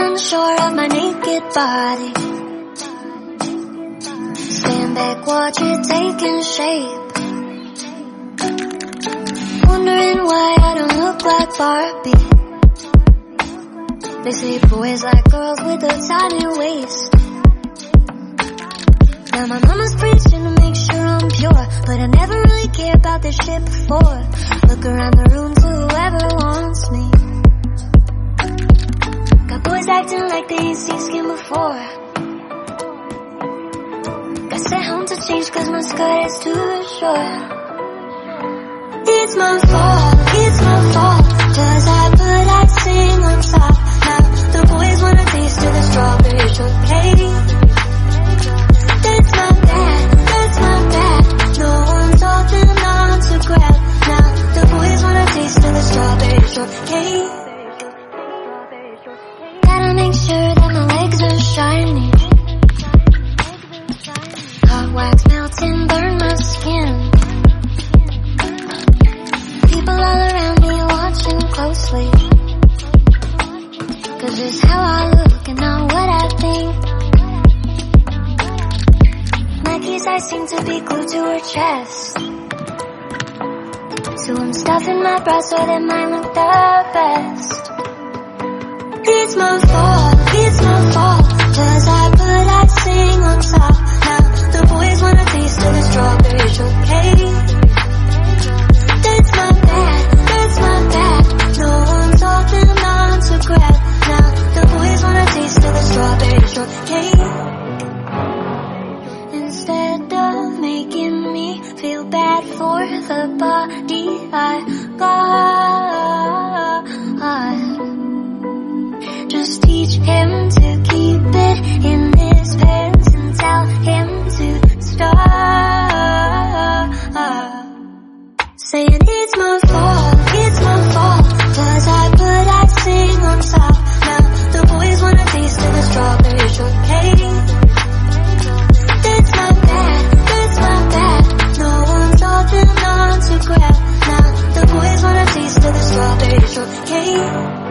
unsure of my naked body. Stand back, watch it taking shape. Wondering why I don't look like Barbie. They say boys like girls with a tiny waist. Now my mama's preaching to make sure I'm pure, but I never really cared about this shit before. Look around the room to whoever wants me. Acting like they ain't seen skin before. Got sent home to change cause my skirt is too short. It's my fault, it's my fault, cause I Gotta make sure that my legs are shiny. Hot wax melts and burn my skin. People all around me watching closely. Cause it's how I look and not what I think. Nike's eyes seem to be glued to her chest. So I'm stuffing my bra so that mine look the best. It's my fault, it's my fault, cause I put that icing on top. Now the boys wanna taste of the strawberry shortcake. That's my bad, that's my bad. No one's holding on to grab. Now the boys wanna taste of the strawberry shortcake. Instead of making me feel bad for the body I got, Just teach him to keep it in his pants and tell him to stop. Saying it's my fault, it's my fault. Cause I put icing on top. Now the boys wanna taste of strawberry shortcake. Now the boys want taste of the strawberry shortcake.